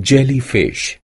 jellyfish.